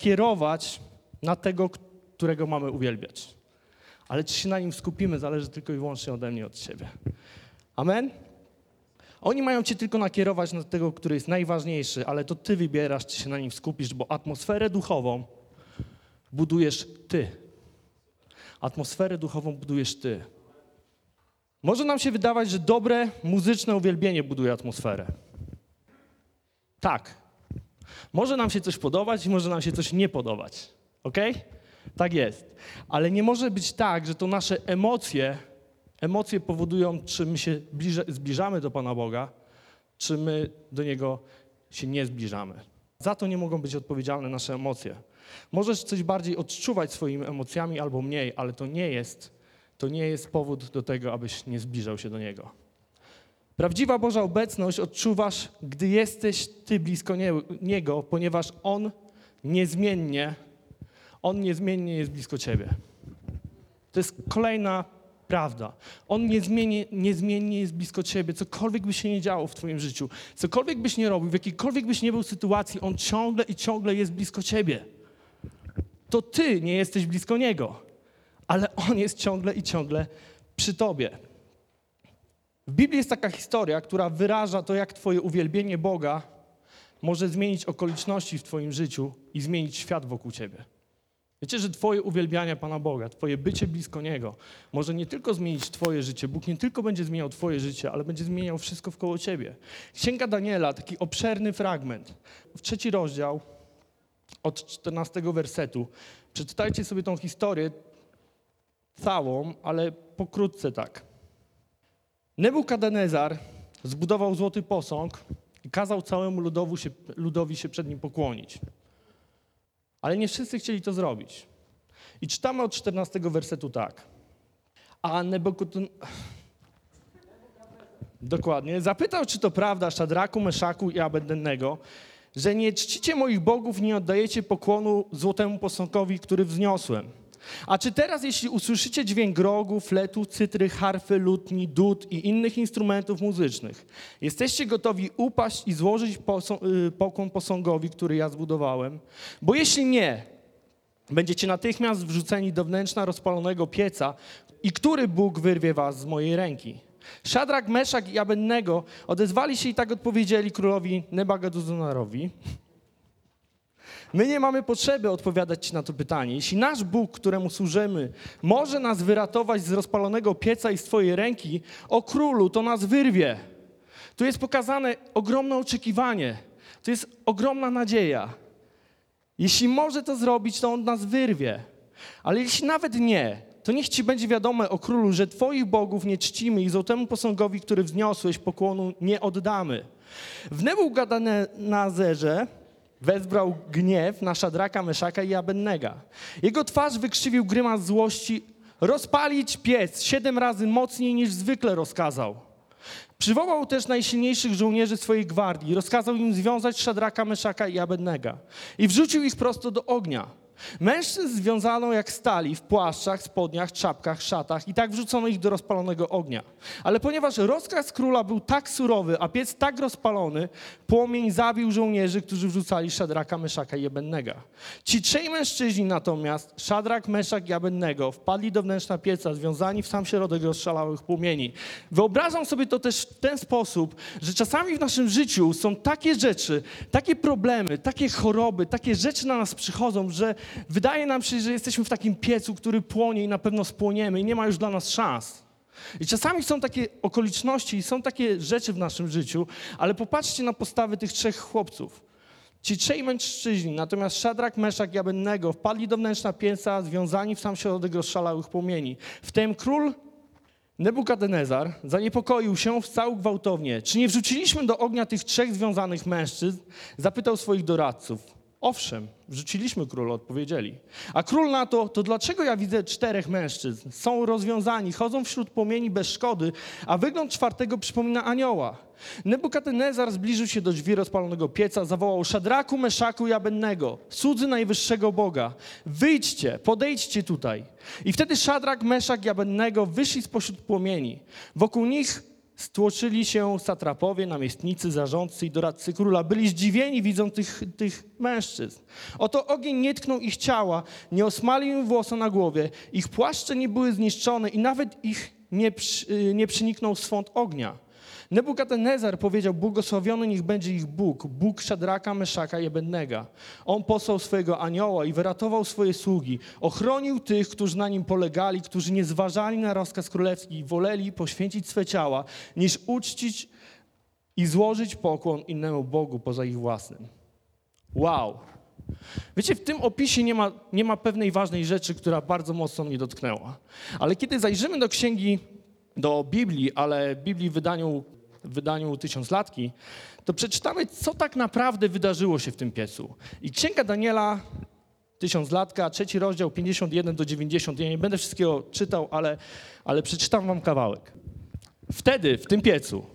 kierować na tego, którego mamy uwielbiać. Ale czy się na nim skupimy, zależy tylko i wyłącznie ode mnie, od Ciebie. Amen? Oni mają Cię tylko nakierować na tego, który jest najważniejszy, ale to Ty wybierasz, czy się na nim skupisz, bo atmosferę duchową budujesz Ty. Atmosferę duchową budujesz Ty. Może nam się wydawać, że dobre muzyczne uwielbienie buduje atmosferę. Tak. Może nam się coś podobać może nam się coś nie podobać. Ok? Tak jest. Ale nie może być tak, że to nasze emocje, emocje powodują, czy my się bliże, zbliżamy do Pana Boga, czy my do Niego się nie zbliżamy. Za to nie mogą być odpowiedzialne nasze emocje. Możesz coś bardziej odczuwać swoimi emocjami albo mniej, ale to nie jest, to nie jest powód do tego, abyś nie zbliżał się do Niego. Prawdziwa Boża obecność odczuwasz, gdy jesteś Ty blisko nie, Niego, ponieważ On niezmiennie, On niezmiennie jest blisko Ciebie. To jest kolejna prawda. On niezmiennie, niezmiennie jest blisko Ciebie, cokolwiek by się nie działo w Twoim życiu, cokolwiek byś nie robił, w jakiejkolwiek byś nie był sytuacji, On ciągle i ciągle jest blisko Ciebie. To Ty nie jesteś blisko Niego, ale On jest ciągle i ciągle przy Tobie. W Biblii jest taka historia, która wyraża to, jak Twoje uwielbienie Boga może zmienić okoliczności w Twoim życiu i zmienić świat wokół Ciebie. Wiecie, że Twoje uwielbianie Pana Boga, Twoje bycie blisko Niego może nie tylko zmienić Twoje życie, Bóg nie tylko będzie zmieniał Twoje życie, ale będzie zmieniał wszystko wkoło Ciebie. Księga Daniela, taki obszerny fragment, w trzeci rozdział, od 14 wersetu. Przeczytajcie sobie tą historię całą, ale pokrótce tak. Nebukadnezar zbudował złoty posąg i kazał całemu ludowi się, ludowi się przed nim pokłonić. Ale nie wszyscy chcieli to zrobić. I czytamy od 14 wersetu tak. A Nebukadnezar... Dokładnie. Zapytał, czy to prawda, Szadraku, Meszaku i Abednego, że nie czcicie moich bogów, nie oddajecie pokłonu złotemu posągowi, który wzniosłem. A czy teraz, jeśli usłyszycie dźwięk grogu, fletu, cytry, harfy, lutni, dud i innych instrumentów muzycznych, jesteście gotowi upaść i złożyć pokłon posągowi, który ja zbudowałem? Bo jeśli nie, będziecie natychmiast wrzuceni do wnętrza rozpalonego pieca i który Bóg wyrwie was z mojej ręki? Szadrak, Meszak i Abednego odezwali się i tak odpowiedzieli królowi Nebagaduzonarowi. My nie mamy potrzeby odpowiadać Ci na to pytanie. Jeśli nasz Bóg, któremu służymy, może nas wyratować z rozpalonego pieca i z Twojej ręki, o królu, to nas wyrwie. Tu jest pokazane ogromne oczekiwanie. To jest ogromna nadzieja. Jeśli może to zrobić, to On nas wyrwie. Ale jeśli nawet nie, to niech Ci będzie wiadome o królu, że Twoich bogów nie czcimy i złotemu posągowi, który wzniosłeś, pokłonu nie oddamy. W Nebukadnezerze wezbrał gniew na Szadraka, Meszaka i Abednego. Jego twarz wykrzywił grymas złości, rozpalić piec siedem razy mocniej niż zwykle rozkazał. Przywołał też najsilniejszych żołnierzy swojej gwardii, rozkazał im związać Szadraka, Meszaka i Abednego i wrzucił ich prosto do ognia. Mężczyzn związano jak stali w płaszczach, spodniach, czapkach, szatach i tak wrzucono ich do rozpalonego ognia. Ale ponieważ rozkaz króla był tak surowy, a piec tak rozpalony, płomień zabił żołnierzy, którzy wrzucali Szadraka, Meszaka i Jebennego. Ci trzej mężczyźni natomiast, Szadrak, Meszak i Jebennego, wpadli do wnętrza pieca, związani w sam środek rozszalałych płomieni. Wyobrażam sobie to też w ten sposób, że czasami w naszym życiu są takie rzeczy, takie problemy, takie choroby, takie rzeczy na nas przychodzą, że wydaje nam się, że jesteśmy w takim piecu, który płonie i na pewno spłoniemy i nie ma już dla nas szans. I czasami są takie okoliczności i są takie rzeczy w naszym życiu, ale popatrzcie na postawy tych trzech chłopców. Ci trzej mężczyźni, natomiast Szadrak, Meszak i Abednego wpadli do wnętrza pieca, związani w sam środek rozszalałych płomieni. Wtem król Nebukadnezar zaniepokoił się, wstał gwałtownie. Czy nie wrzuciliśmy do ognia tych trzech związanych mężczyzn? Zapytał swoich doradców. Owszem, wrzuciliśmy króla, odpowiedzieli. A król na to, to dlaczego ja widzę czterech mężczyzn? Są rozwiązani, chodzą wśród płomieni bez szkody, a wygląd czwartego przypomina anioła. Nebukadnezar zbliżył się do drzwi rozpalonego pieca, zawołał Szadraku, Meszaku i Abennego, cudzy najwyższego Boga, wyjdźcie, podejdźcie tutaj. I wtedy Szadrak, Meszak i Abennego wyszli spośród płomieni. Wokół nich Stłoczyli się satrapowie, namiestnicy, zarządcy i doradcy króla. Byli zdziwieni widząc tych, tych mężczyzn. Oto ogień nie tknął ich ciała, nie osmalił im włosa na głowie, ich płaszcze nie były zniszczone i nawet ich nie, przy, nie przyniknął swąd ognia. Nebukadnezar powiedział, błogosławiony niech będzie ich Bóg, Bóg Szadraka, Meszaka i Ebednego. On posłał swojego anioła i wyratował swoje sługi. Ochronił tych, którzy na nim polegali, którzy nie zważali na rozkaz królewski i woleli poświęcić swe ciała, niż uczcić i złożyć pokłon innemu Bogu poza ich własnym. Wow! Wiecie, w tym opisie nie ma, nie ma pewnej ważnej rzeczy, która bardzo mocno mnie dotknęła. Ale kiedy zajrzymy do księgi, do Biblii, ale Biblii w wydaniu w wydaniu tysiąclatki, to przeczytamy, co tak naprawdę wydarzyło się w tym piecu. I Księga Daniela, tysiąclatka, trzeci rozdział, 51 do 90. Ja nie będę wszystkiego czytał, ale, ale przeczytam wam kawałek. Wtedy, w tym piecu,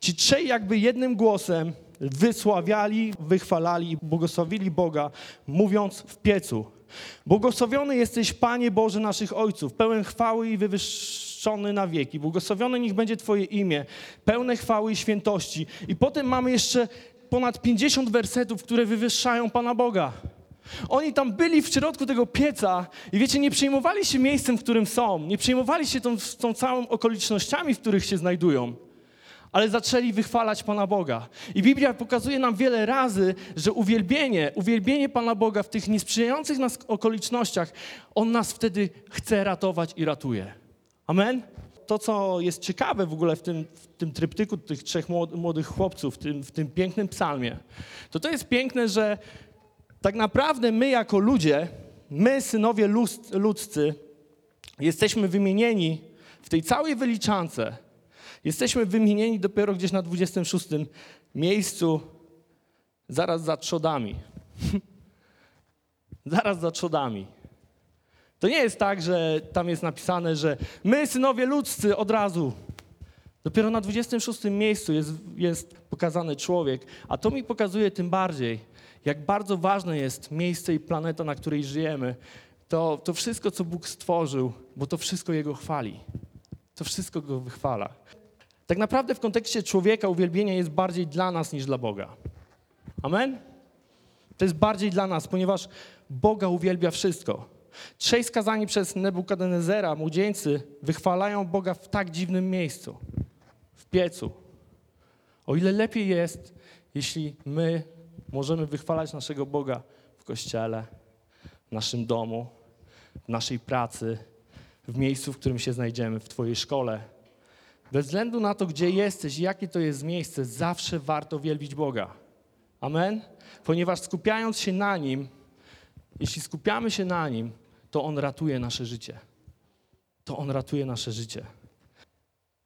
ci trzej jakby jednym głosem wysławiali, wychwalali i błogosławili Boga, mówiąc w piecu. Błogosławiony jesteś, Panie Boże naszych ojców, pełen chwały i wywyższony na wieki. Błogosławione niech będzie Twoje imię, pełne chwały i świętości. I potem mamy jeszcze ponad 50 wersetów, które wywyższają Pana Boga. Oni tam byli w środku tego pieca i wiecie, nie przejmowali się miejscem, w którym są, nie przejmowali się tą, tą całą okolicznościami, w których się znajdują ale zaczęli wychwalać Pana Boga. I Biblia pokazuje nam wiele razy, że uwielbienie, uwielbienie Pana Boga w tych niesprzyjających nas okolicznościach, On nas wtedy chce ratować i ratuje. Amen? To, co jest ciekawe w ogóle w tym, w tym tryptyku tych trzech młodych chłopców, w tym, w tym pięknym psalmie, to to jest piękne, że tak naprawdę my jako ludzie, my synowie ludzcy, jesteśmy wymienieni w tej całej wyliczance – Jesteśmy wymienieni dopiero gdzieś na 26 miejscu, zaraz za trzodami. zaraz za trzodami. To nie jest tak, że tam jest napisane, że my, synowie ludzcy, od razu. Dopiero na 26 miejscu jest, jest pokazany człowiek, a to mi pokazuje tym bardziej, jak bardzo ważne jest miejsce i planeta, na której żyjemy. To, to wszystko, co Bóg stworzył, bo to wszystko Jego chwali. To wszystko Go wychwala. Tak naprawdę w kontekście człowieka uwielbienie jest bardziej dla nas niż dla Boga. Amen? To jest bardziej dla nas, ponieważ Boga uwielbia wszystko. Trzej skazani przez Nebukadnezera młodzieńcy wychwalają Boga w tak dziwnym miejscu, w piecu. O ile lepiej jest, jeśli my możemy wychwalać naszego Boga w kościele, w naszym domu, w naszej pracy, w miejscu, w którym się znajdziemy, w Twojej szkole, bez względu na to, gdzie jesteś i jakie to jest miejsce, zawsze warto wielbić Boga. Amen? Ponieważ skupiając się na Nim, jeśli skupiamy się na Nim, to On ratuje nasze życie. To On ratuje nasze życie.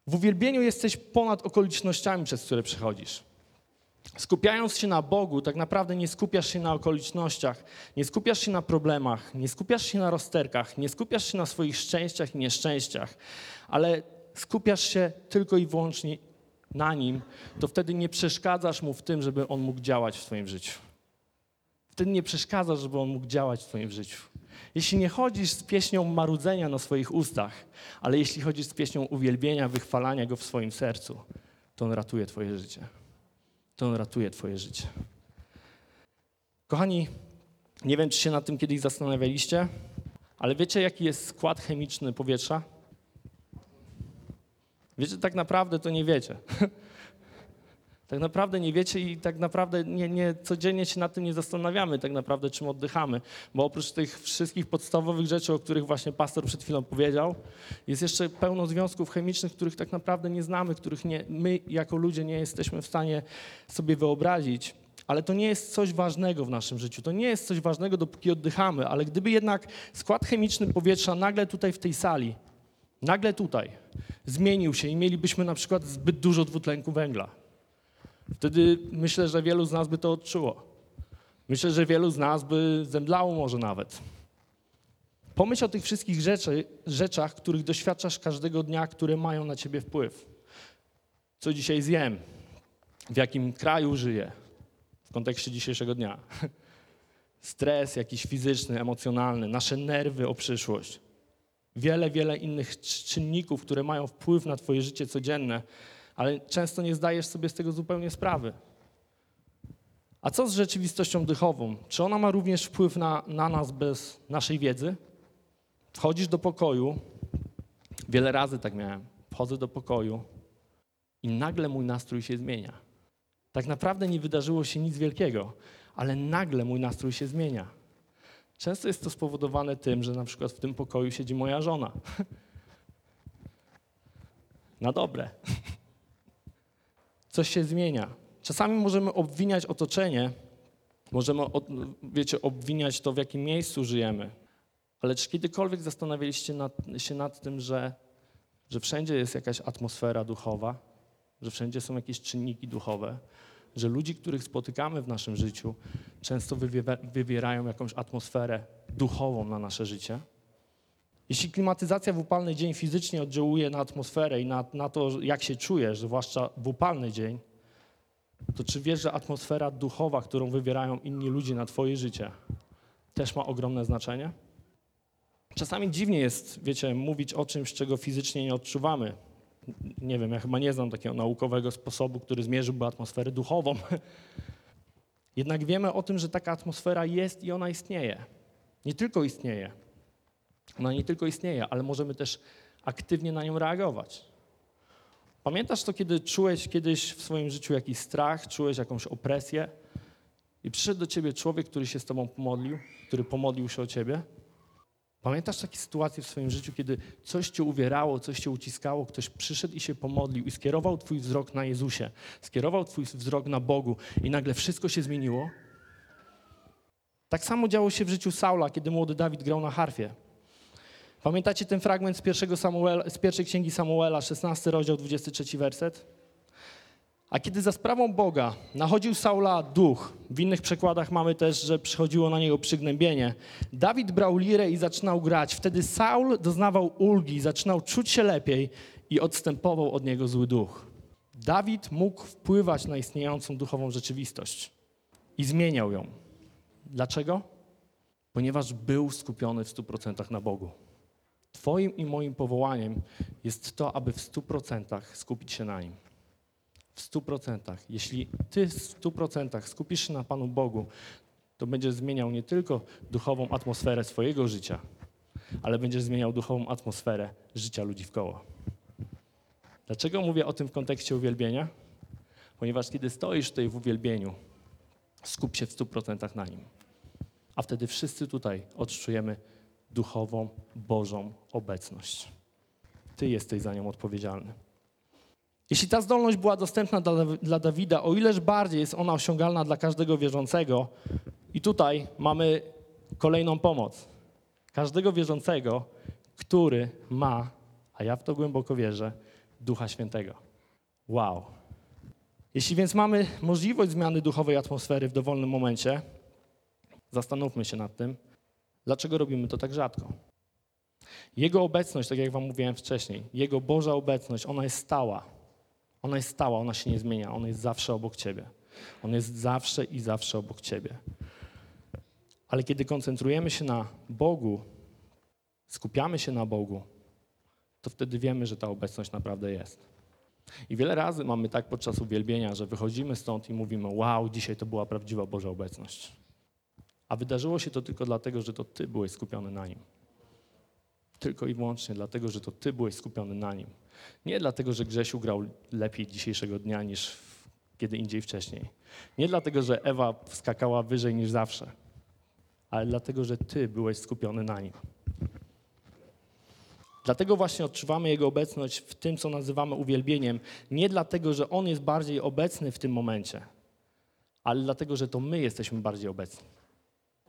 W uwielbieniu jesteś ponad okolicznościami, przez które przechodzisz. Skupiając się na Bogu, tak naprawdę nie skupiasz się na okolicznościach, nie skupiasz się na problemach, nie skupiasz się na rozterkach, nie skupiasz się na swoich szczęściach i nieszczęściach, ale skupiasz się tylko i wyłącznie na Nim, to wtedy nie przeszkadzasz Mu w tym, żeby On mógł działać w Twoim życiu. Wtedy nie przeszkadzasz, żeby On mógł działać w Twoim życiu. Jeśli nie chodzisz z pieśnią marudzenia na swoich ustach, ale jeśli chodzisz z pieśnią uwielbienia, wychwalania Go w swoim sercu, to On ratuje Twoje życie. To On ratuje Twoje życie. Kochani, nie wiem, czy się nad tym kiedyś zastanawialiście, ale wiecie, jaki jest skład chemiczny powietrza? Wiecie, tak naprawdę to nie wiecie. tak naprawdę nie wiecie i tak naprawdę nie, nie, codziennie się nad tym nie zastanawiamy, tak naprawdę czym oddychamy. Bo oprócz tych wszystkich podstawowych rzeczy, o których właśnie pastor przed chwilą powiedział, jest jeszcze pełno związków chemicznych, których tak naprawdę nie znamy, których nie, my jako ludzie nie jesteśmy w stanie sobie wyobrazić. Ale to nie jest coś ważnego w naszym życiu. To nie jest coś ważnego, dopóki oddychamy. Ale gdyby jednak skład chemiczny powietrza nagle tutaj w tej sali nagle tutaj zmienił się i mielibyśmy na przykład zbyt dużo dwutlenku węgla, wtedy myślę, że wielu z nas by to odczuło. Myślę, że wielu z nas by zemdlało może nawet. Pomyśl o tych wszystkich rzeczy, rzeczach, których doświadczasz każdego dnia, które mają na ciebie wpływ. Co dzisiaj zjem? W jakim kraju żyję? W kontekście dzisiejszego dnia. Stres jakiś fizyczny, emocjonalny, nasze nerwy o przyszłość wiele, wiele innych czynników, które mają wpływ na Twoje życie codzienne, ale często nie zdajesz sobie z tego zupełnie sprawy. A co z rzeczywistością duchową? Czy ona ma również wpływ na, na nas bez naszej wiedzy? Wchodzisz do pokoju, wiele razy tak miałem. Wchodzę do pokoju i nagle mój nastrój się zmienia. Tak naprawdę nie wydarzyło się nic wielkiego, ale nagle mój nastrój się zmienia. Często jest to spowodowane tym, że na przykład w tym pokoju siedzi moja żona. Na dobre. Coś się zmienia. Czasami możemy obwiniać otoczenie, możemy, wiecie, obwiniać to, w jakim miejscu żyjemy. Ale czy kiedykolwiek zastanawialiście nad, się nad tym, że, że wszędzie jest jakaś atmosfera duchowa, że wszędzie są jakieś czynniki duchowe, że ludzi, których spotykamy w naszym życiu, często wywierają jakąś atmosferę duchową na nasze życie? Jeśli klimatyzacja w upalny dzień fizycznie oddziałuje na atmosferę i na, na to, jak się czujesz, zwłaszcza w upalny dzień, to czy wiesz, że atmosfera duchowa, którą wywierają inni ludzie na Twoje życie, też ma ogromne znaczenie? Czasami dziwnie jest, wiecie, mówić o czymś, czego fizycznie nie odczuwamy. Nie wiem, ja chyba nie znam takiego naukowego sposobu, który zmierzyłby atmosferę duchową. Jednak wiemy o tym, że taka atmosfera jest i ona istnieje. Nie tylko istnieje. Ona nie tylko istnieje, ale możemy też aktywnie na nią reagować. Pamiętasz to, kiedy czułeś kiedyś w swoim życiu jakiś strach, czułeś jakąś opresję i przyszedł do ciebie człowiek, który się z tobą pomodlił, który pomodlił się o ciebie? Pamiętasz takie sytuacje w swoim życiu, kiedy coś cię uwierało, coś cię uciskało, ktoś przyszedł i się pomodlił i skierował twój wzrok na Jezusie, skierował twój wzrok na Bogu i nagle wszystko się zmieniło? Tak samo działo się w życiu Saula, kiedy młody Dawid grał na harfie. Pamiętacie ten fragment z, pierwszego Samuela, z pierwszej księgi Samuela, 16 rozdział, 23 werset? A kiedy za sprawą Boga nachodził Saula duch, w innych przekładach mamy też, że przychodziło na niego przygnębienie, Dawid brał lirę i zaczynał grać. Wtedy Saul doznawał ulgi, zaczynał czuć się lepiej i odstępował od niego zły duch. Dawid mógł wpływać na istniejącą duchową rzeczywistość i zmieniał ją. Dlaczego? Ponieważ był skupiony w 100% na Bogu. Twoim i moim powołaniem jest to, aby w stu procentach skupić się na Nim. W stu procentach. Jeśli Ty w stu procentach skupisz się na Panu Bogu, to będziesz zmieniał nie tylko duchową atmosferę swojego życia, ale będziesz zmieniał duchową atmosferę życia ludzi w koło. Dlaczego mówię o tym w kontekście uwielbienia? Ponieważ kiedy stoisz tutaj w uwielbieniu, skup się w stu procentach na Nim. A wtedy wszyscy tutaj odczujemy duchową, Bożą obecność. Ty jesteś za nią odpowiedzialny. Jeśli ta zdolność była dostępna dla, dla Dawida, o ileż bardziej jest ona osiągalna dla każdego wierzącego, i tutaj mamy kolejną pomoc. Każdego wierzącego, który ma, a ja w to głęboko wierzę, Ducha Świętego. Wow. Jeśli więc mamy możliwość zmiany duchowej atmosfery w dowolnym momencie, zastanówmy się nad tym, Dlaczego robimy to tak rzadko? Jego obecność, tak jak Wam mówiłem wcześniej, Jego Boża obecność, ona jest stała. Ona jest stała, ona się nie zmienia, ona jest zawsze obok Ciebie. On jest zawsze i zawsze obok Ciebie. Ale kiedy koncentrujemy się na Bogu, skupiamy się na Bogu, to wtedy wiemy, że ta obecność naprawdę jest. I wiele razy mamy tak podczas uwielbienia, że wychodzimy stąd i mówimy: Wow, dzisiaj to była prawdziwa Boża obecność. A wydarzyło się to tylko dlatego, że to Ty byłeś skupiony na Nim. Tylko i wyłącznie dlatego, że to Ty byłeś skupiony na Nim. Nie dlatego, że Grzesiu grał lepiej dzisiejszego dnia niż kiedy indziej wcześniej. Nie dlatego, że Ewa wskakała wyżej niż zawsze, ale dlatego, że Ty byłeś skupiony na Nim. Dlatego właśnie odczuwamy Jego obecność w tym, co nazywamy uwielbieniem. Nie dlatego, że On jest bardziej obecny w tym momencie, ale dlatego, że to my jesteśmy bardziej obecni.